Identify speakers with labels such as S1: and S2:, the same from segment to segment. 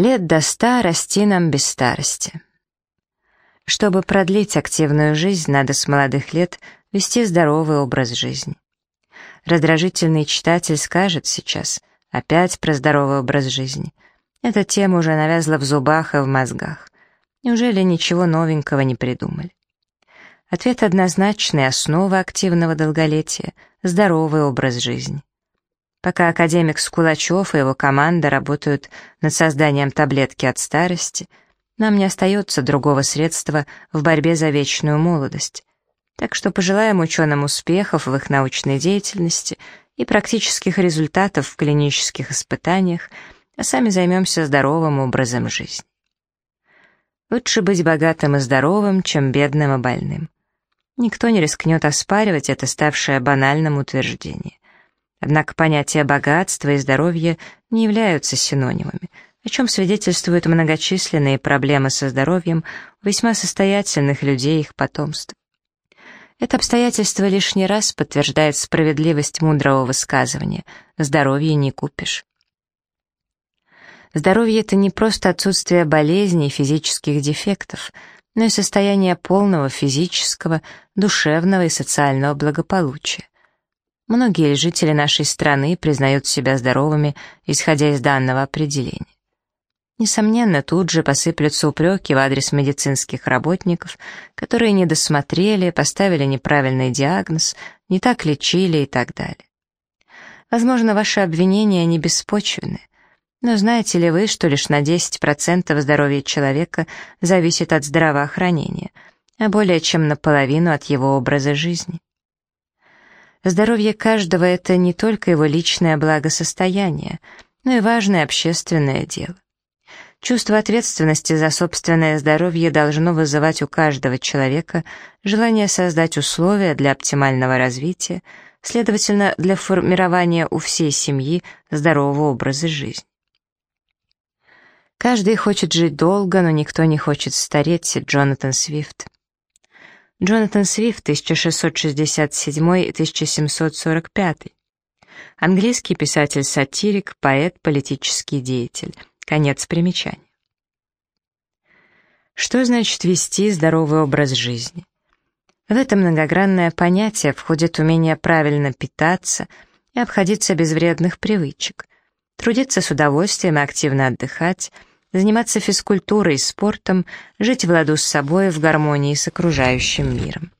S1: Лет до ста расти нам без старости. Чтобы продлить активную жизнь, надо с молодых лет вести здоровый образ жизни. Раздражительный читатель скажет сейчас опять про здоровый образ жизни. Эта тема уже навязла в зубах и в мозгах. Неужели ничего новенького не придумали? Ответ однозначный, основа активного долголетия — здоровый образ жизни. Пока академик Скулачев и его команда работают над созданием таблетки от старости, нам не остается другого средства в борьбе за вечную молодость. Так что пожелаем ученым успехов в их научной деятельности и практических результатов в клинических испытаниях, а сами займемся здоровым образом жизни. Лучше быть богатым и здоровым, чем бедным и больным. Никто не рискнет оспаривать это ставшее банальным утверждение. Однако понятия богатства и здоровья не являются синонимами, о чем свидетельствуют многочисленные проблемы со здоровьем у весьма состоятельных людей и их потомства. Это обстоятельство лишний раз подтверждает справедливость мудрого высказывания «здоровье не купишь». Здоровье — это не просто отсутствие болезней и физических дефектов, но и состояние полного физического, душевного и социального благополучия. Многие жители нашей страны признают себя здоровыми, исходя из данного определения. Несомненно, тут же посыплются упреки в адрес медицинских работников, которые не досмотрели, поставили неправильный диагноз, не так лечили и так далее. Возможно, ваши обвинения не беспочвены, но знаете ли вы, что лишь на 10% здоровья человека зависит от здравоохранения, а более чем наполовину от его образа жизни? Здоровье каждого — это не только его личное благосостояние, но и важное общественное дело. Чувство ответственности за собственное здоровье должно вызывать у каждого человека желание создать условия для оптимального развития, следовательно, для формирования у всей семьи здорового образа жизни. Каждый хочет жить долго, но никто не хочет стареть, Джонатан Свифт. Джонатан Свифт, 1667-1745. Английский писатель-сатирик, поэт, политический деятель. Конец примечания. Что значит вести здоровый образ жизни? В это многогранное понятие входит умение правильно питаться и обходиться без вредных привычек, трудиться с удовольствием и активно отдыхать, заниматься физкультурой и спортом, жить в ладу с собой в гармонии с окружающим миром.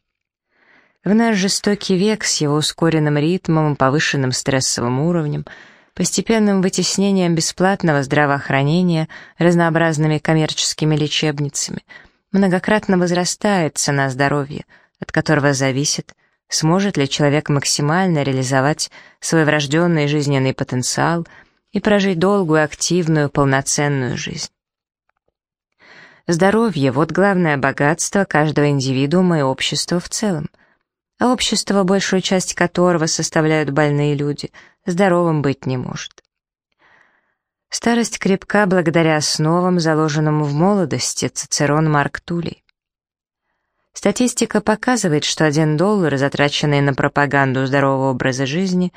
S1: В наш жестокий век с его ускоренным ритмом, повышенным стрессовым уровнем, постепенным вытеснением бесплатного здравоохранения разнообразными коммерческими лечебницами, многократно возрастает цена здоровья, от которого зависит, сможет ли человек максимально реализовать свой врожденный жизненный потенциал – и прожить долгую, активную, полноценную жизнь. Здоровье — вот главное богатство каждого индивидуума и общества в целом. А общество, большую часть которого составляют больные люди, здоровым быть не может. Старость крепка благодаря основам, заложенным в молодости, Цицерон Марк Тулей. Статистика показывает, что один доллар, затраченный на пропаганду здорового образа жизни,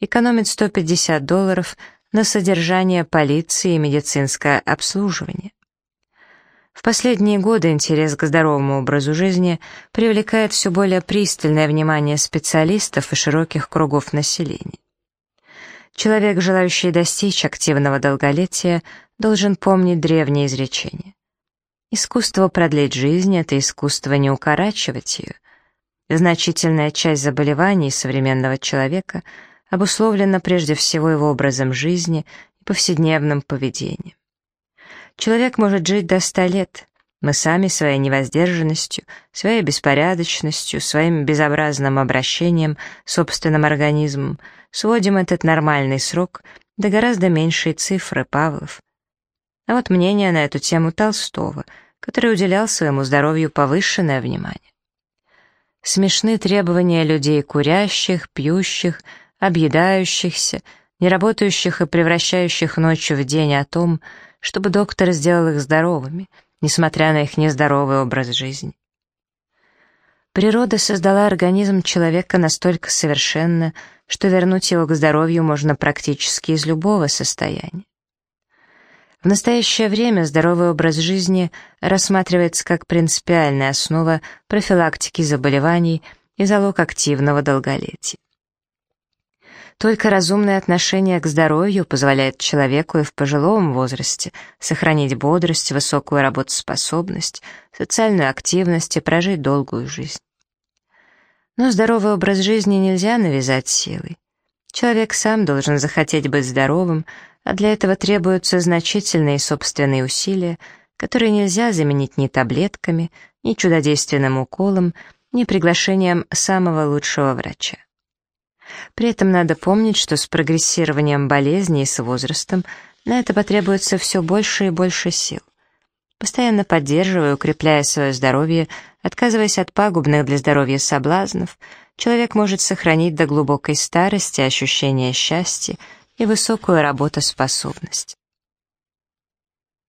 S1: экономит 150 долларов на содержание полиции и медицинское обслуживание. В последние годы интерес к здоровому образу жизни привлекает все более пристальное внимание специалистов и широких кругов населения. Человек, желающий достичь активного долголетия, должен помнить древнее изречение. Искусство продлить жизнь — это искусство не укорачивать ее. Значительная часть заболеваний современного человека — обусловлено прежде всего его образом жизни и повседневным поведением. Человек может жить до ста лет. Мы сами своей невоздержанностью, своей беспорядочностью, своим безобразным обращением с собственным организмом сводим этот нормальный срок до гораздо меньшей цифры Павлов. А вот мнение на эту тему Толстого, который уделял своему здоровью повышенное внимание. Смешны требования людей курящих, пьющих, объедающихся, неработающих и превращающих ночью в день о том, чтобы доктор сделал их здоровыми, несмотря на их нездоровый образ жизни. Природа создала организм человека настолько совершенно, что вернуть его к здоровью можно практически из любого состояния. В настоящее время здоровый образ жизни рассматривается как принципиальная основа профилактики заболеваний и залог активного долголетия. Только разумное отношение к здоровью позволяет человеку и в пожилом возрасте сохранить бодрость, высокую работоспособность, социальную активность и прожить долгую жизнь. Но здоровый образ жизни нельзя навязать силой. Человек сам должен захотеть быть здоровым, а для этого требуются значительные собственные усилия, которые нельзя заменить ни таблетками, ни чудодейственным уколом, ни приглашением самого лучшего врача. При этом надо помнить, что с прогрессированием болезни и с возрастом на это потребуется все больше и больше сил. Постоянно поддерживая укрепляя свое здоровье, отказываясь от пагубных для здоровья соблазнов, человек может сохранить до глубокой старости ощущение счастья и высокую работоспособность.